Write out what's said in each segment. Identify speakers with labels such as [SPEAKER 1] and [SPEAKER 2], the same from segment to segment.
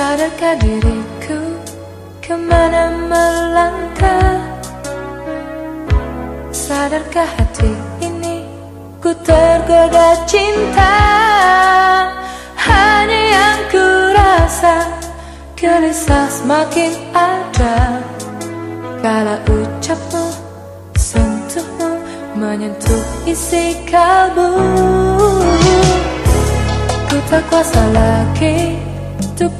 [SPEAKER 1] Tanya diriku ke mana melangkah? Sadarkah hati ini ku tergoda cinta? Hanya yang ku rasa gelisah semakin ada. Kala ucapmu, sentuhmu menyentuh isi kalbu. Ku tak kuasa lagi untuk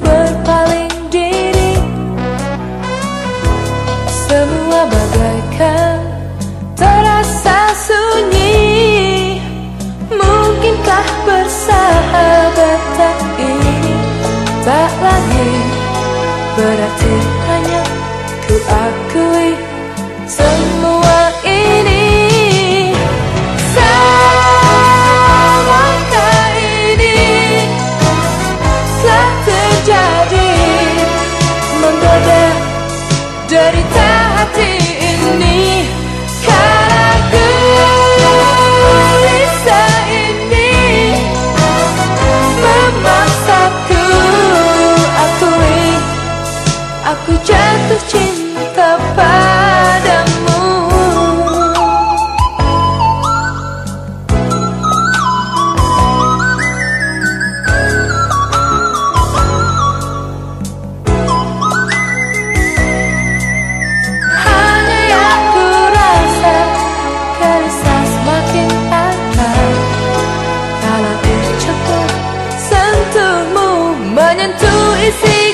[SPEAKER 1] persahabatan ini tak lagi. Berarti hanya ku akui Menyentuh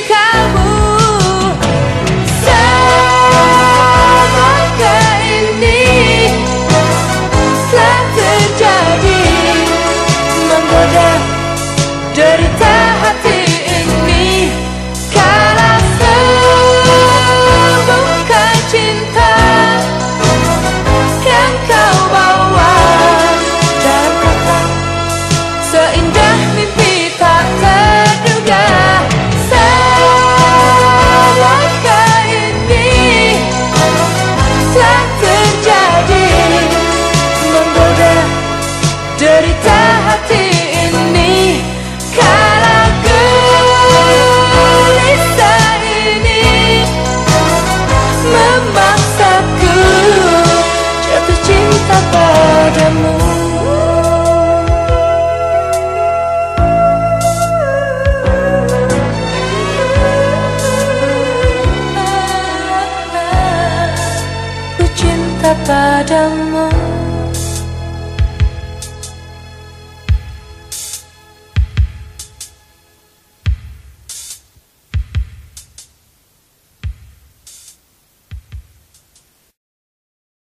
[SPEAKER 1] Ku cinta padamu